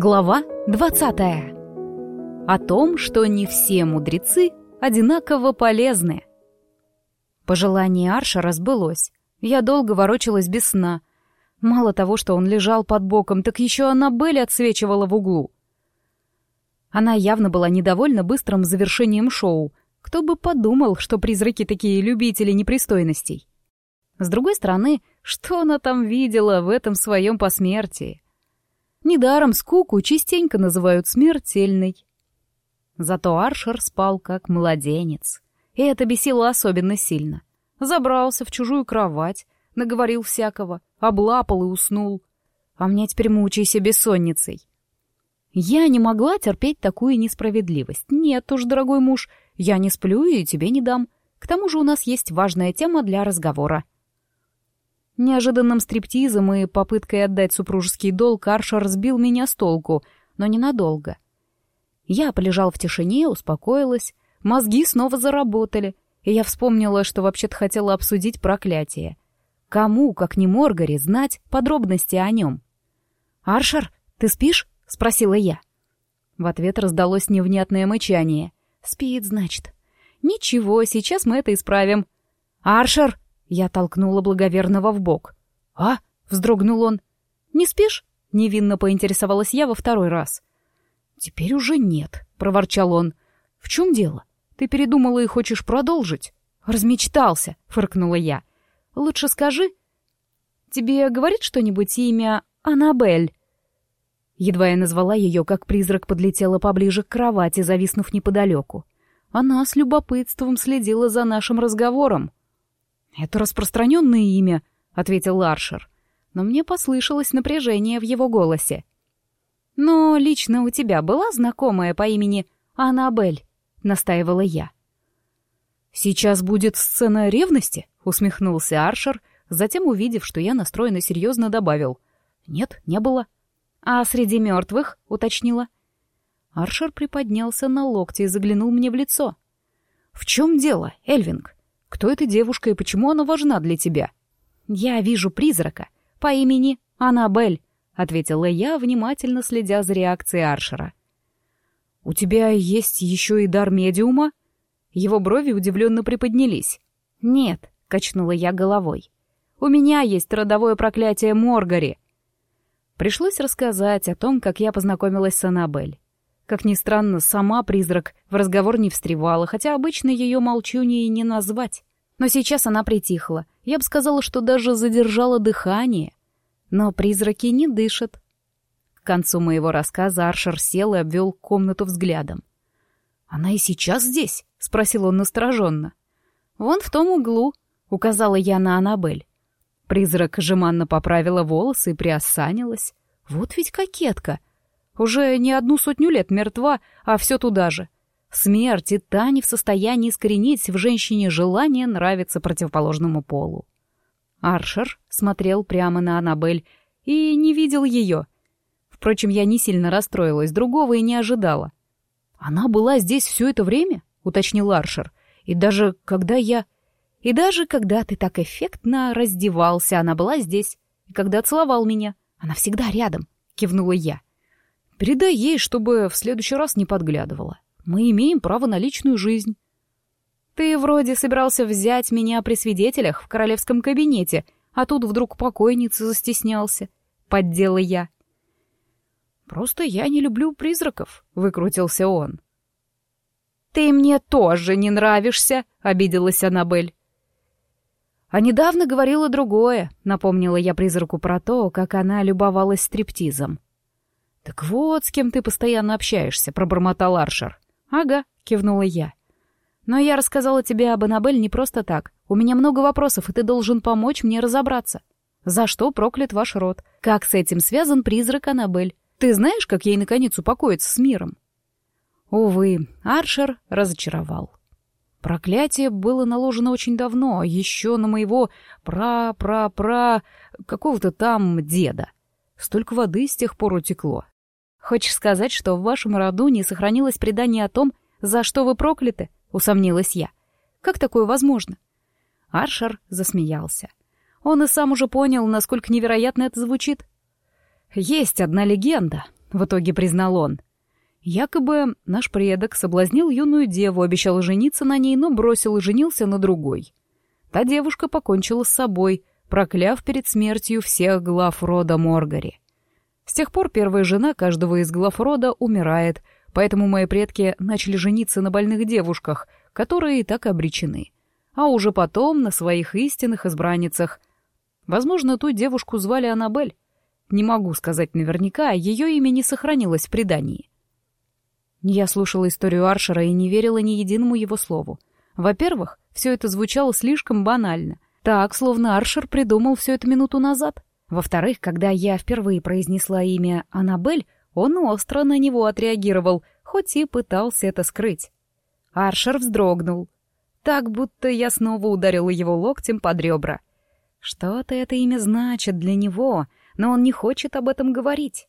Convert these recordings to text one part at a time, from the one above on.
Глава 20. О том, что не все мудрецы одинаково полезны. Пожелание Арша разбылось. Я долго ворочалась без сна. Мало того, что он лежал под боком, так еще Аннабель отсвечивала в углу. Она явно была недовольна быстрым завершением шоу. Кто бы подумал, что призраки такие любители непристойностей. С другой стороны, что она там видела в этом своем посмертии? Недаром скуку частенько называют смертельной. Зато Аршер спал как младенец. И это бесило особенно сильно. Забрался в чужую кровать, наговорил всякого, облапал и уснул. А мне теперь мучайся бессонницей. Я не могла терпеть такую несправедливость. Нет уж, дорогой муж, я не сплю и тебе не дам. К тому же у нас есть важная тема для разговора. Неожиданным стриптизом и попыткой отдать супружеский долг Арша разбил меня с толку, но ненадолго. Я полежал в тишине, успокоилась, мозги снова заработали, и я вспомнила, что вообще-то хотела обсудить проклятие. Кому, как не Моргари, знать подробности о нем? «Аршер, ты спишь?» — спросила я. В ответ раздалось невнятное мычание. «Спит, значит». «Ничего, сейчас мы это исправим». «Аршер!» Я толкнула благоверного в бок. «А?» — вздрогнул он. «Не спишь?» — невинно поинтересовалась я во второй раз. «Теперь уже нет», — проворчал он. «В чем дело? Ты передумала и хочешь продолжить?» «Размечтался», — фыркнула я. «Лучше скажи». «Тебе говорит что-нибудь имя Аннабель?» Едва я назвала ее, как призрак подлетела поближе к кровати, зависнув неподалеку. Она с любопытством следила за нашим разговором. «Это распространенное имя», — ответил Ларшер. Но мне послышалось напряжение в его голосе. «Но лично у тебя была знакомая по имени Аннабель?» — настаивала я. «Сейчас будет сцена ревности?» — усмехнулся Аршер, затем, увидев, что я настроена серьезно, добавил. «Нет, не было». «А среди мертвых?» — уточнила. Аршер приподнялся на локте и заглянул мне в лицо. «В чем дело, Эльвинг? Кто эта девушка и почему она важна для тебя?» «Я вижу призрака по имени Аннабель», — ответила я, внимательно следя за реакцией Аршера. «У тебя есть еще и дар медиума?» Его брови удивленно приподнялись. «Нет», — качнула я головой. «У меня есть родовое проклятие Моргари». Пришлось рассказать о том, как я познакомилась с Аннабель. Как ни странно, сама призрак в разговор не встревала, хотя обычно ее молчунье и не назвать. Но сейчас она притихла. Я бы сказала, что даже задержала дыхание. Но призраки не дышат. К концу моего рассказа Аршер сел и обвел комнату взглядом. «Она и сейчас здесь?» — спросил он настороженно. «Вон в том углу», — указала я на Аннабель. Призрак жеманно поправила волосы и приосанилась. «Вот ведь кокетка!» Уже не одну сотню лет мертва, а все туда же. Смерть и та не в состоянии искоренить в женщине желание нравиться противоположному полу. Аршер смотрел прямо на Аннабель и не видел ее. Впрочем, я не сильно расстроилась, другого и не ожидала. «Она была здесь все это время?» — уточнил Аршер. «И даже когда я...» «И даже когда ты так эффектно раздевался, она была здесь. И когда целовал меня, она всегда рядом», — кивнула я. Передай ей, чтобы в следующий раз не подглядывала. Мы имеем право на личную жизнь. Ты вроде собирался взять меня при свидетелях в королевском кабинете, а тут вдруг покойница застеснялся. Поддела я. Просто я не люблю призраков, выкрутился он. Ты мне тоже не нравишься, обиделась Аннабель. А недавно говорила другое, напомнила я призраку про то, как она любовалась стриптизом. «Так вот, с кем ты постоянно общаешься», — пробормотал Аршер. «Ага», — кивнула я. «Но я рассказала тебе об Аннабель не просто так. У меня много вопросов, и ты должен помочь мне разобраться. За что проклят ваш род? Как с этим связан призрак Аннабель? Ты знаешь, как ей наконец упокоиться с миром?» Увы, Аршер разочаровал. Проклятие было наложено очень давно, еще на моего пра-пра-пра какого-то там деда. Столько воды с тех пор утекло, «Хочешь сказать, что в вашем роду не сохранилось предание о том, за что вы прокляты?» — усомнилась я. «Как такое возможно?» Аршер засмеялся. Он и сам уже понял, насколько невероятно это звучит. «Есть одна легенда. — в итоге признал он. Якобы наш предок соблазнил юную деву, обещал жениться на ней, но бросил и женился на другой. Та девушка покончила с собой, прокляв перед смертью всех глав рода Моргари. С тех пор первая жена каждого из глав рода умирает, поэтому мои предки начали жениться на больных девушках, которые и так обречены. А уже потом на своих истинных избранницах. Возможно, ту девушку звали Аннабель. Не могу сказать наверняка, ее имя не сохранилось в предании. Я слушала историю Аршера и не верила ни единому его слову. Во-первых, все это звучало слишком банально. Так, словно Аршер придумал все это минуту назад. Во-вторых, когда я впервые произнесла имя Аннабель, он остро на него отреагировал, хоть и пытался это скрыть. Аршер вздрогнул. Так, будто я снова ударила его локтем под ребра. Что-то это имя значит для него, но он не хочет об этом говорить.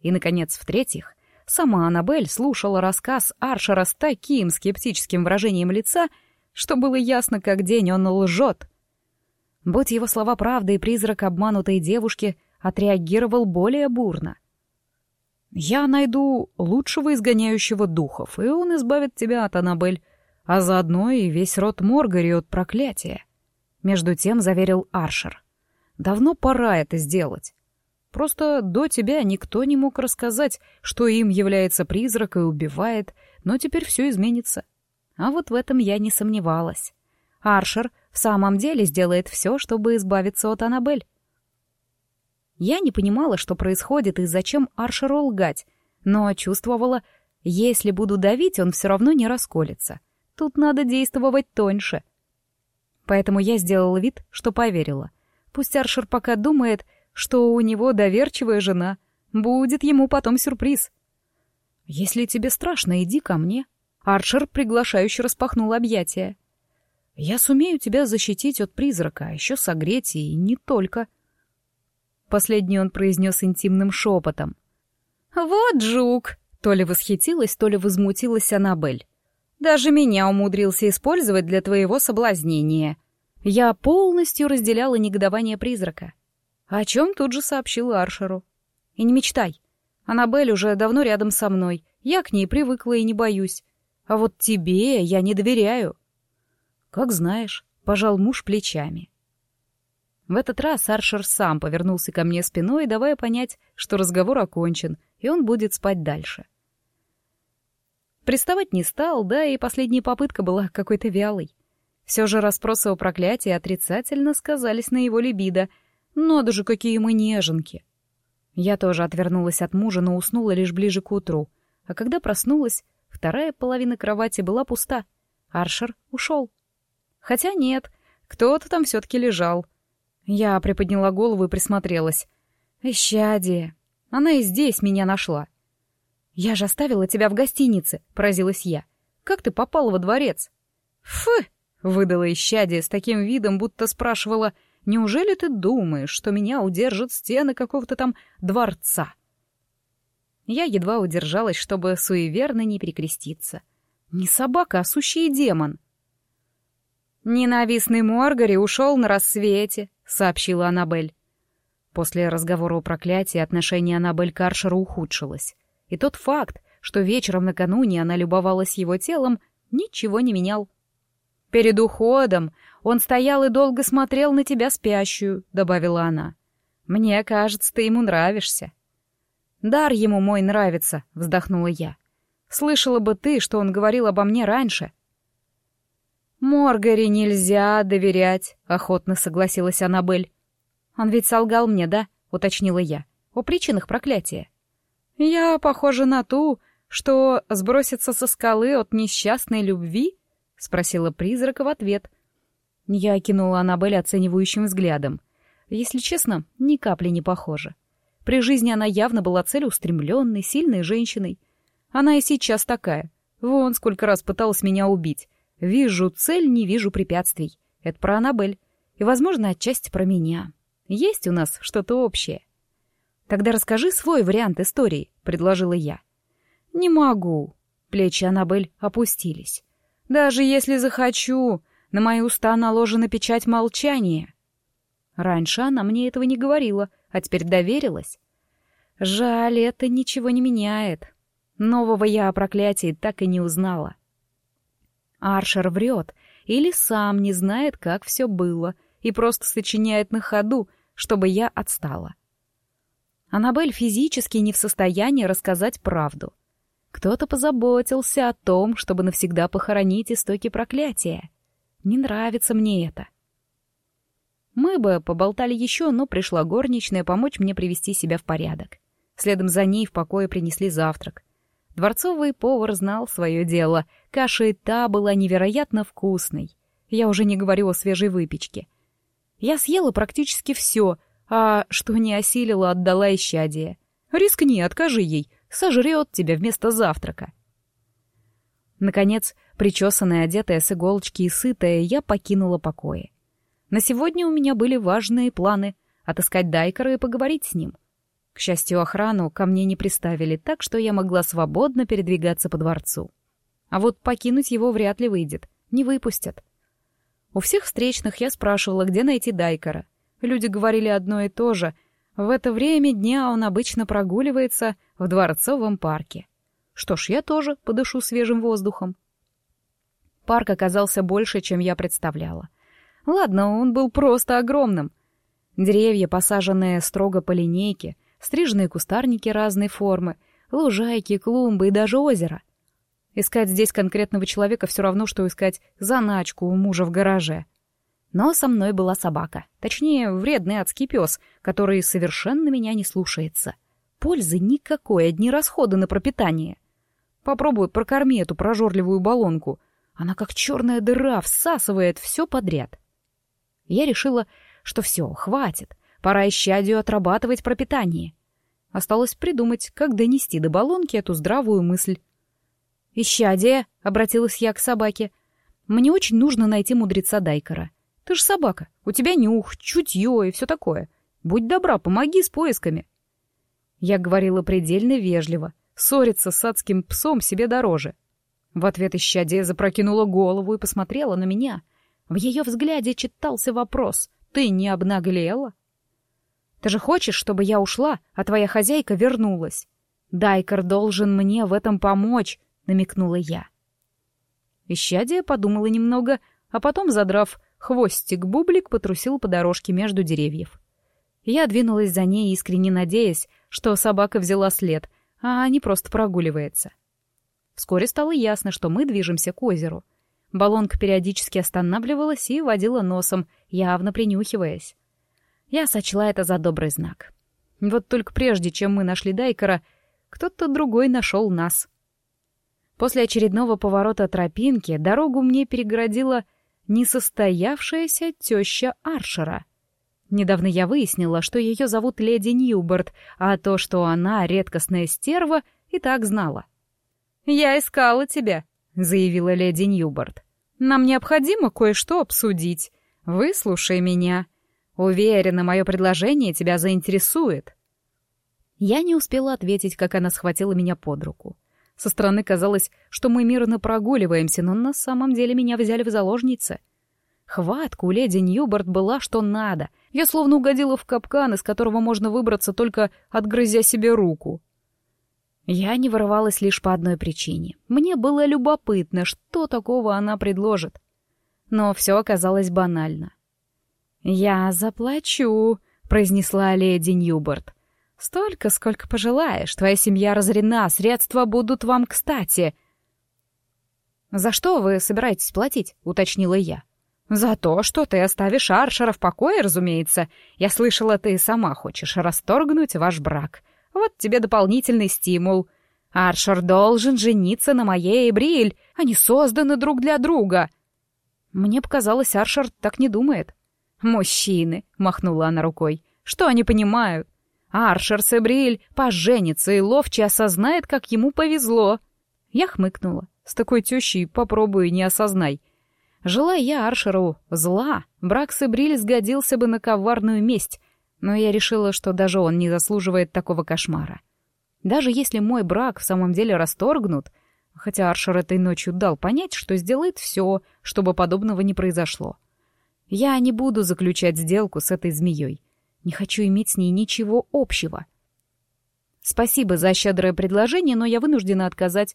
И, наконец, в-третьих, Сама Аннабель слушала рассказ Аршера с таким скептическим выражением лица, что было ясно, как день он лжет. Будь его слова правдой, призрак обманутой девушки отреагировал более бурно. «Я найду лучшего изгоняющего духов, и он избавит тебя от Аннабель, а заодно и весь род Моргари от проклятия», — между тем заверил Аршер. «Давно пора это сделать. Просто до тебя никто не мог рассказать, что им является призрак и убивает, но теперь все изменится. А вот в этом я не сомневалась. Аршер в самом деле сделает все, чтобы избавиться от Аннабель. Я не понимала, что происходит и зачем Аршеру лгать, но чувствовала, если буду давить, он все равно не расколется. Тут надо действовать тоньше. Поэтому я сделала вид, что поверила. Пусть Аршер пока думает, что у него доверчивая жена. Будет ему потом сюрприз. «Если тебе страшно, иди ко мне». Арчер приглашающе распахнул объятия. «Я сумею тебя защитить от призрака, а еще согреть и не только». Последний он произнес интимным шепотом. «Вот жук!» — то ли восхитилась, то ли возмутилась Аннабель. «Даже меня умудрился использовать для твоего соблазнения». Я полностью разделяла негодование призрака. О чем тут же сообщила Аршеру. «И не мечтай. Аннабель уже давно рядом со мной. Я к ней привыкла и не боюсь. А вот тебе я не доверяю». «Как знаешь», — пожал муж плечами. В этот раз Аршер сам повернулся ко мне спиной, давая понять, что разговор окончен, и он будет спать дальше. Приставать не стал, да и последняя попытка была какой-то вялой. Все же расспросы о проклятии отрицательно сказались на его либидо — надо же, какие мы неженки. Я тоже отвернулась от мужа, но уснула лишь ближе к утру. А когда проснулась, вторая половина кровати была пуста. Аршер ушел. Хотя нет, кто-то там все-таки лежал. Я приподняла голову и присмотрелась. «Исчадие! Она и здесь меня нашла!» «Я же оставила тебя в гостинице», — поразилась я. «Как ты попала во дворец?» «Фы!» — выдала исчадие с таким видом, будто спрашивала, Неужели ты думаешь, что меня удержат стены какого-то там дворца?» Я едва удержалась, чтобы суеверно не перекреститься. Не собака, а сущий демон. «Ненавистный Моргари ушел на рассвете», — сообщила Аннабель. После разговора о проклятии отношение Аннабель к Аршеру ухудшилось. И тот факт, что вечером накануне она любовалась его телом, ничего не менял. Перед уходом он стоял и долго смотрел на тебя спящую», — добавила она. «Мне кажется, ты ему нравишься». «Дар ему мой нравится», — вздохнула я. «Слышала бы ты, что он говорил обо мне раньше». «Моргари нельзя доверять», — охотно согласилась Аннабель. «Он ведь солгал мне, да?» — уточнила я. «О причинах проклятия». «Я похожа на ту, что сбросится со скалы от несчастной любви?» — спросила призрака в ответ, я кинула Аннабель оценивающим взглядом. Если честно, ни капли не похожа. При жизни она явно была целеустремленной, сильной женщиной. Она и сейчас такая. Вон сколько раз пыталась меня убить. Вижу цель, не вижу препятствий. Это про Аннабель. И, возможно, отчасти про меня. Есть у нас что-то общее. Тогда расскажи свой вариант истории, предложила я. Не могу. Плечи Аннабель опустились. Даже если захочу, на мои уста наложена печать молчания. Раньше она мне этого не говорила, а теперь доверилась. Жаль, это ничего не меняет. Нового я о проклятии так и не узнала. Аршер врет или сам не знает, как все было, и просто сочиняет на ходу, чтобы я отстала. Аннабель физически не в состоянии рассказать правду. Кто-то позаботился о том, чтобы навсегда похоронить истоки проклятия. Не нравится мне это. Мы бы поболтали еще, но пришла горничная помочь мне привести себя в порядок. Следом за ней в покое принесли завтрак. Дворцовый повар знал свое дело. Каша и та была невероятно вкусной. Я уже не говорю о свежей выпечке. Я съела практически все, а что не осилила, отдала исчадие. Рискни, откажи ей, сожрет тебя вместо завтрака. Наконец, причесанная, одетая с иголочки и сытая, я покинула покои. На сегодня у меня были важные планы — отыскать Дайкера и поговорить с ним. К счастью, охрану ко мне не приставили так, что я могла свободно передвигаться по дворцу. А вот покинуть его вряд ли выйдет, не выпустят. У всех встречных я спрашивала, где найти Дайкера. Люди говорили одно и то же. В это время дня он обычно прогуливается в дворцовом парке. Что ж, я тоже подышу свежим воздухом. Парк оказался больше, чем я представляла. Ладно, он был просто огромным. Деревья, посаженные строго по линейке, стриженные кустарники разной формы, лужайки, клумбы и даже озеро. Искать здесь конкретного человека все равно, что искать заначку у мужа в гараже. Но со мной была собака, точнее, вредный адский пес, который совершенно меня не слушается. Пользы никакой, одни расходы на пропитание. Попробуй прокорми эту прожорливую баллонку. Она как черная дыра всасывает все подряд. Я решила, что все, хватит, пора исчадию отрабатывать пропитание. Осталось придумать, как донести до баллонки эту здравую мысль. «Исчадие», — обратилась я к собаке, — «мне очень нужно найти мудреца Дайкера. Ты ж собака, у тебя нюх, чутье и все такое. Будь добра, помоги с поисками». Я говорила предельно вежливо, ссориться с адским псом себе дороже. В ответ исчадие запрокинула голову и посмотрела на меня — в ее взгляде читался вопрос. «Ты не обнаглела?» «Ты же хочешь, чтобы я ушла, а твоя хозяйка вернулась?» «Дайкер должен мне в этом помочь», — намекнула я. Исчадие подумала немного, а потом, задрав хвостик, бублик потрусил по дорожке между деревьев. Я двинулась за ней, искренне надеясь, что собака взяла след, а не просто прогуливается. Вскоре стало ясно, что мы движемся к озеру — Баллонка периодически останавливалась и водила носом, явно принюхиваясь. Я сочла это за добрый знак. Вот только прежде, чем мы нашли Дайкера, кто-то другой нашел нас. После очередного поворота тропинки дорогу мне перегородила несостоявшаяся теща Аршера. Недавно я выяснила, что ее зовут леди Ньюберт, а то, что она редкостная стерва, и так знала. «Я искала тебя», — заявила леди Ньюборд. «Нам необходимо кое-что обсудить. Выслушай меня. Уверена, мое предложение тебя заинтересует». Я не успела ответить, как она схватила меня под руку. Со стороны казалось, что мы мирно прогуливаемся, но на самом деле меня взяли в заложницы. Хватка у леди Ньюборд была что надо. Я словно угодила в капкан, из которого можно выбраться, только отгрызя себе руку. Я не вырывалась лишь по одной причине. Мне было любопытно, что такого она предложит. Но все оказалось банально. «Я заплачу», — произнесла леди Ньюборд. «Столько, сколько пожелаешь. Твоя семья разорена, средства будут вам кстати». «За что вы собираетесь платить?» — уточнила я. «За то, что ты оставишь Аршера в покое, разумеется. Я слышала, ты сама хочешь расторгнуть ваш брак. Вот тебе дополнительный стимул. Аршер должен жениться на моей Эбриль. Они созданы друг для друга. Мне показалось, Аршер так не думает. «Мужчины», — махнула она рукой, — «что они понимают? Аршер с Эбриль поженится и ловче осознает, как ему повезло». Я хмыкнула. С такой тещей попробуй не осознай. Желая я Аршеру зла, брак с Эбриль сгодился бы на коварную месть, но я решила, что даже он не заслуживает такого кошмара. Даже если мой брак в самом деле расторгнут, хотя Аршер этой ночью дал понять, что сделает все, чтобы подобного не произошло. Я не буду заключать сделку с этой змеей. Не хочу иметь с ней ничего общего. Спасибо за щедрое предложение, но я вынуждена отказать.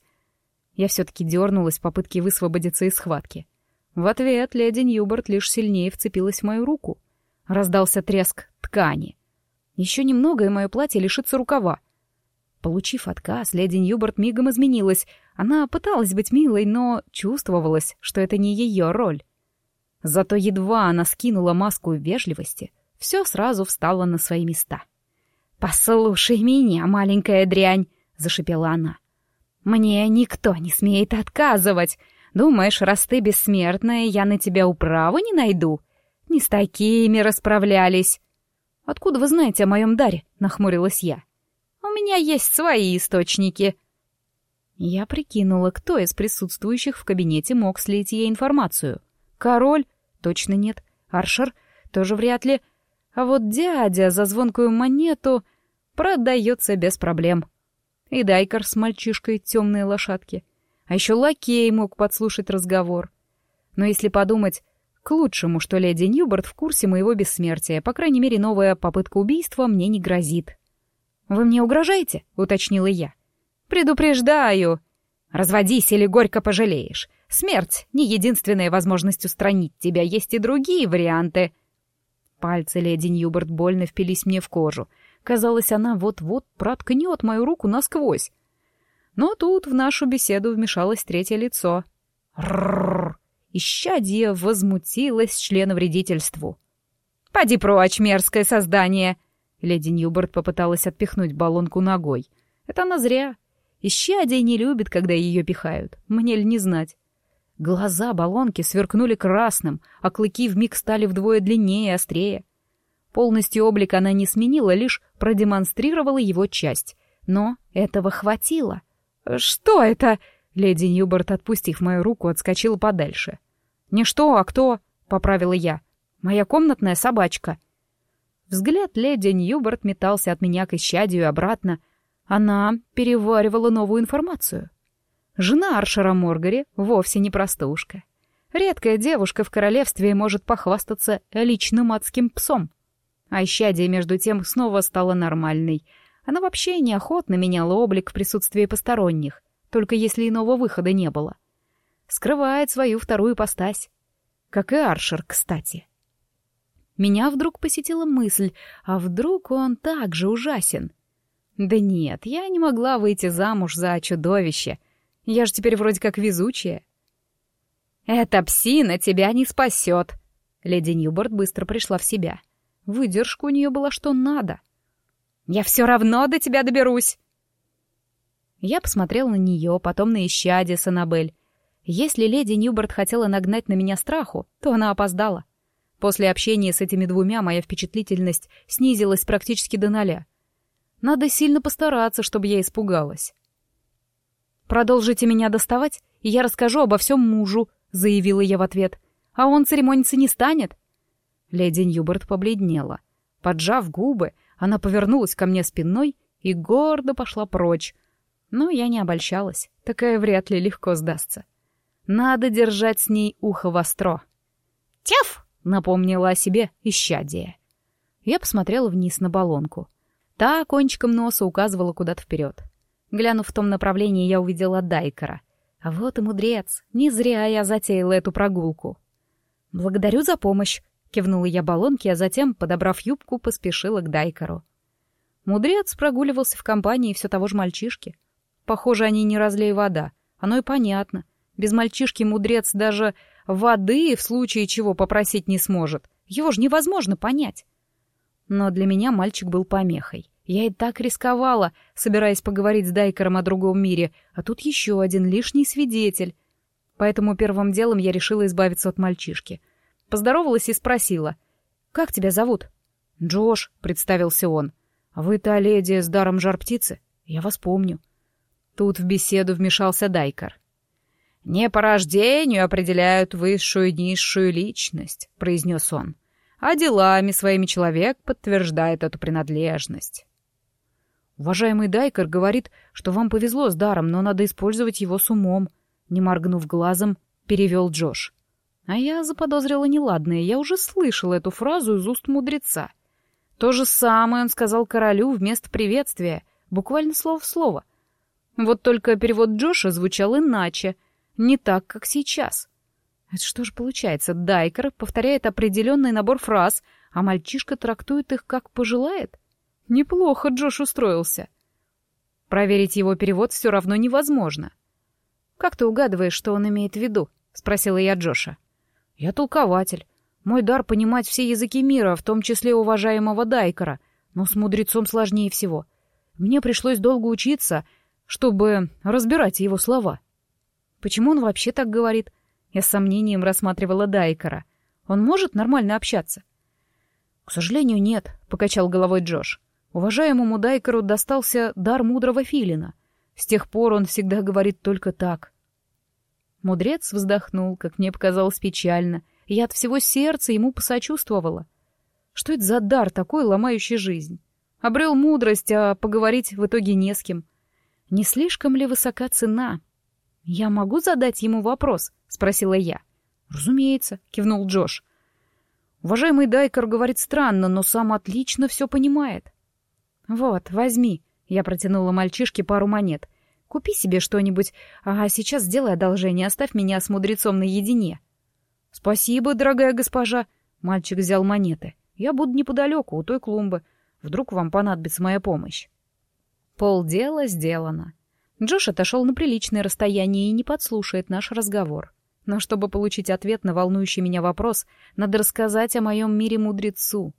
Я все-таки дернулась в попытке высвободиться из схватки. В ответ леди Ньюборт лишь сильнее вцепилась в мою руку. Раздался треск ткани. Еще немного, и мое платье лишится рукава. Получив отказ, леди Ньюборт мигом изменилась. Она пыталась быть милой, но чувствовалось, что это не ее роль. Зато едва она скинула маску вежливости, все сразу встало на свои места. «Послушай меня, маленькая дрянь!» — зашипела она. «Мне никто не смеет отказывать. Думаешь, раз ты бессмертная, я на тебя управу не найду? Не с такими расправлялись». «Откуда вы знаете о моем даре?» — нахмурилась я. «У меня есть свои источники». Я прикинула, кто из присутствующих в кабинете мог слить ей информацию. Король? Точно нет. Аршер? Тоже вряд ли. А вот дядя за звонкую монету продается без проблем. И Дайкер с мальчишкой темные лошадки. А еще лакей мог подслушать разговор. Но если подумать, к лучшему, что леди Ньюборд в курсе моего бессмертия. По крайней мере, новая попытка убийства мне не грозит. «Вы мне угрожаете?» — уточнила я. «Предупреждаю. Разводись или горько пожалеешь. Смерть — не единственная возможность устранить тебя, есть и другие варианты». Пальцы леди Ньюборд больно впились мне в кожу. Казалось, она вот-вот проткнет мою руку насквозь. Но тут в нашу беседу вмешалось третье лицо. «Ррррр!» Ищадье возмутилось членовредительству. «Поди прочь, мерзкое создание!» Леди Ньюборд попыталась отпихнуть баллонку ногой. «Это она зря. Ищадие не любит, когда ее пихают. Мне ли не знать?» Глаза баллонки сверкнули красным, а клыки вмиг стали вдвое длиннее и острее. Полностью облик она не сменила, лишь продемонстрировала его часть. Но этого хватило. «Что это?» Леди Ньюборд, отпустив мою руку, отскочила подальше. «Не что, а кто?» — поправила я. «Моя комнатная собачка». Взгляд леди Ньюборд метался от меня к исчадию и обратно. Она переваривала новую информацию. Жена Аршера Моргари вовсе не простушка. Редкая девушка в королевстве может похвастаться личным адским псом. А исчадие, между тем, снова стала нормальной. Она вообще неохотно меняла облик в присутствии посторонних — только если иного выхода не было. Скрывает свою вторую постась. Как и Аршер, кстати. Меня вдруг посетила мысль, а вдруг он так же ужасен? Да нет, я не могла выйти замуж за чудовище. Я же теперь вроде как везучая. «Эта псина тебя не спасет!» Леди Ньюборд быстро пришла в себя. Выдержка у нее была что надо. «Я все равно до тебя доберусь!» Я посмотрел на нее, потом на исчадие с. Если леди Ньюборд хотела нагнать на меня страху, то она опоздала. После общения с этими двумя моя впечатлительность снизилась практически до ноля. Надо сильно постараться, чтобы я испугалась. «Продолжите меня доставать, и я расскажу обо всем мужу», — заявила я в ответ. «А он церемониться не станет?» Леди Ньюборд побледнела. Поджав губы, она повернулась ко мне спиной и гордо пошла прочь, но я не обольщалась, такая вряд ли легко сдастся. Надо держать с ней ухо востро. «Тяф!» — напомнила о себе исчадие. Я посмотрела вниз на баллонку. Та кончиком носа указывала куда-то вперед. Глянув в том направлении, я увидела Дайкера. А вот и мудрец. Не зря я затеяла эту прогулку. «Благодарю за помощь», — кивнула я баллонке, а затем, подобрав юбку, поспешила к Дайкеру. Мудрец прогуливался в компании все того же мальчишки. Похоже, они не разлей вода. Оно и понятно. Без мальчишки мудрец даже воды в случае чего попросить не сможет. Его же невозможно понять. Но для меня мальчик был помехой. Я и так рисковала, собираясь поговорить с Дайкером о другом мире, а тут еще один лишний свидетель. Поэтому первым делом я решила избавиться от мальчишки. Поздоровалась и спросила. «Как тебя зовут?» «Джош», — представился он. «А вы та леди с даром жар-птицы? Я вас помню». Тут в беседу вмешался Дайкар. «Не по рождению определяют высшую и низшую личность», — произнес он, «а делами своими человек подтверждает эту принадлежность». «Уважаемый Дайкар говорит, что вам повезло с даром, но надо использовать его с умом», — не моргнув глазом, перевел Джош. А я заподозрила неладное, я уже слышала эту фразу из уст мудреца. То же самое он сказал королю вместо приветствия, буквально слово в слово. Вот только перевод Джоша звучал иначе, не так, как сейчас. Это что же получается, Дайкер повторяет определенный набор фраз, а мальчишка трактует их как пожелает? Неплохо Джош устроился. Проверить его перевод все равно невозможно. «Как ты угадываешь, что он имеет в виду?» — спросила я Джоша. «Я толкователь. Мой дар понимать все языки мира, в том числе уважаемого Дайкера, но с мудрецом сложнее всего. Мне пришлось долго учиться, чтобы разбирать его слова. Почему он вообще так говорит? Я с сомнением рассматривала Дайкера. Он может нормально общаться? К сожалению, нет, покачал головой Джош. Уважаемому Дайкеру достался дар мудрого филина. С тех пор он всегда говорит только так. Мудрец вздохнул, как мне показалось печально, я от всего сердца ему посочувствовала. Что это за дар такой, ломающий жизнь? Обрел мудрость, а поговорить в итоге не с кем. Не слишком ли высока цена? «Я могу задать ему вопрос?» — спросила я. «Разумеется», — кивнул Джош. «Уважаемый Дайкер говорит странно, но сам отлично все понимает». «Вот, возьми», — я протянула мальчишке пару монет. «Купи себе что-нибудь, а сейчас сделай одолжение, оставь меня с мудрецом наедине». «Спасибо, дорогая госпожа», — мальчик взял монеты. «Я буду неподалеку, у той клумбы. Вдруг вам понадобится моя помощь». Полдела сделано. Джош отошел на приличное расстояние и не подслушает наш разговор. Но чтобы получить ответ на волнующий меня вопрос, надо рассказать о моем мире мудрецу.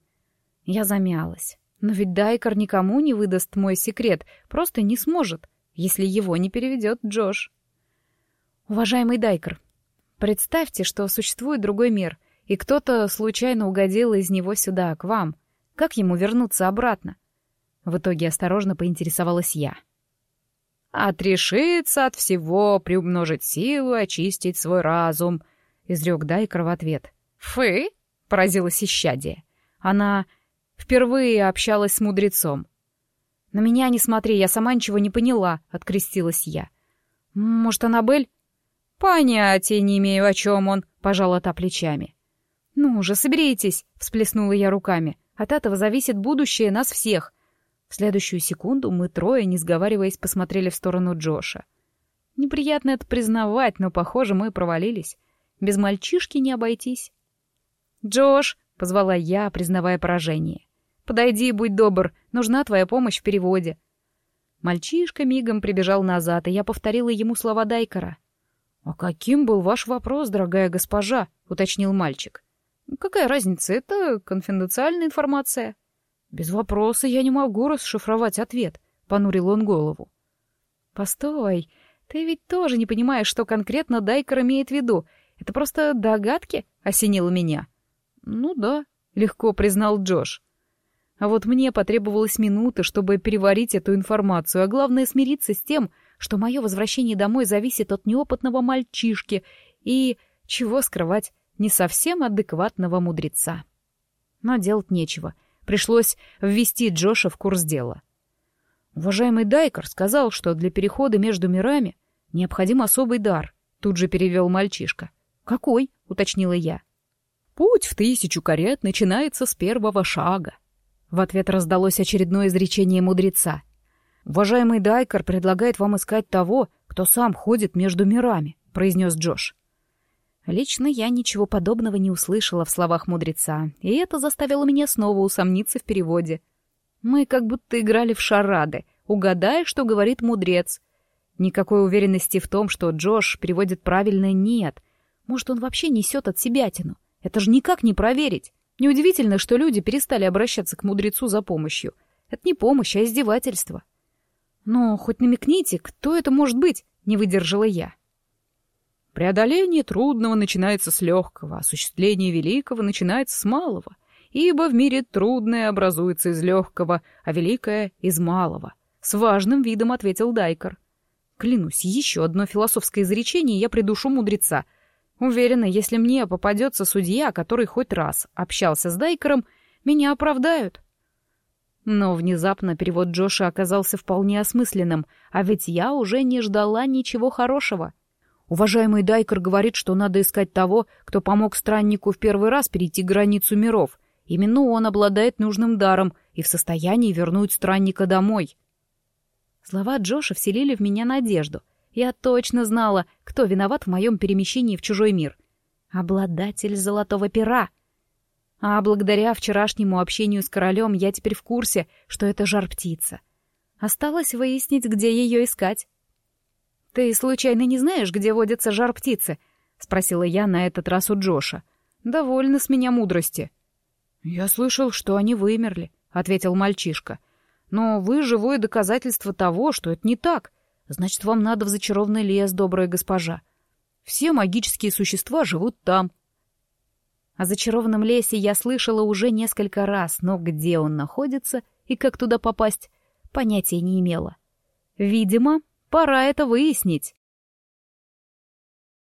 Я замялась. Но ведь Дайкер никому не выдаст мой секрет, просто не сможет, если его не переведет Джош. Уважаемый Дайкер, представьте, что существует другой мир, и кто-то случайно угодил из него сюда, к вам. Как ему вернуться обратно? В итоге осторожно поинтересовалась я. «Отрешиться от всего, приумножить силу, очистить свой разум», — изрек Дайкер в ответ. «Фы?» — поразилась исчадие. Она впервые общалась с мудрецом. «На меня не смотри, я сама ничего не поняла», — открестилась я. «Может, Аннабель?» «Понятия не имею, о чем он», — пожала та плечами. «Ну же, соберитесь», — всплеснула я руками. «От этого зависит будущее нас всех. В следующую секунду мы трое, не сговариваясь, посмотрели в сторону Джоша. Неприятно это признавать, но, похоже, мы провалились. Без мальчишки не обойтись. «Джош!» — позвала я, признавая поражение. «Подойди, будь добр, нужна твоя помощь в переводе». Мальчишка мигом прибежал назад, и я повторила ему слова Дайкера. «А каким был ваш вопрос, дорогая госпожа?» — уточнил мальчик. «Какая разница? Это конфиденциальная информация». «Без вопроса я не могу расшифровать ответ», — понурил он голову. «Постой, ты ведь тоже не понимаешь, что конкретно Дайкер имеет в виду. Это просто догадки?» — осенило меня. «Ну да», — легко признал Джош. А вот мне потребовалось минуты, чтобы переварить эту информацию, а главное смириться с тем, что мое возвращение домой зависит от неопытного мальчишки и, чего скрывать, не совсем адекватного мудреца. Но делать нечего — Пришлось ввести Джоша в курс дела. Уважаемый Дайкер сказал, что для перехода между мирами необходим особый дар. Тут же перевел мальчишка. «Какой?» — уточнила я. «Путь в тысячу карет начинается с первого шага». В ответ раздалось очередное изречение мудреца. «Уважаемый Дайкер предлагает вам искать того, кто сам ходит между мирами», — произнес Джош. Лично я ничего подобного не услышала в словах мудреца, и это заставило меня снова усомниться в переводе. Мы как будто играли в шарады, угадая, что говорит мудрец. Никакой уверенности в том, что Джош переводит правильно, нет. Может, он вообще несет от себя тяну. Это же никак не проверить. Неудивительно, что люди перестали обращаться к мудрецу за помощью. Это не помощь, а издевательство. Но хоть намекните, кто это может быть, не выдержала я. Преодоление трудного начинается с легкого, осуществление великого начинается с малого, ибо в мире трудное образуется из легкого, а великое — из малого. С важным видом ответил Дайкер. Клянусь, еще одно философское изречение я придушу мудреца. Уверена, если мне попадется судья, который хоть раз общался с Дайкером, меня оправдают. Но внезапно перевод Джоша оказался вполне осмысленным, а ведь я уже не ждала ничего хорошего — Уважаемый Дайкер говорит, что надо искать того, кто помог страннику в первый раз перейти границу миров. Именно он обладает нужным даром и в состоянии вернуть странника домой. Слова Джоша вселили в меня надежду. Я точно знала, кто виноват в моем перемещении в чужой мир. Обладатель золотого пера. А благодаря вчерашнему общению с королем я теперь в курсе, что это жар-птица. Осталось выяснить, где ее искать. «Ты случайно не знаешь, где водятся жар-птицы?» — спросила я на этот раз у Джоша. «Довольно с меня мудрости». «Я слышал, что они вымерли», — ответил мальчишка. «Но вы живое доказательство того, что это не так. Значит, вам надо в зачарованный лес, добрая госпожа. Все магические существа живут там». О зачарованном лесе я слышала уже несколько раз, но где он находится и как туда попасть, понятия не имела. Видимо, Пора это выяснить.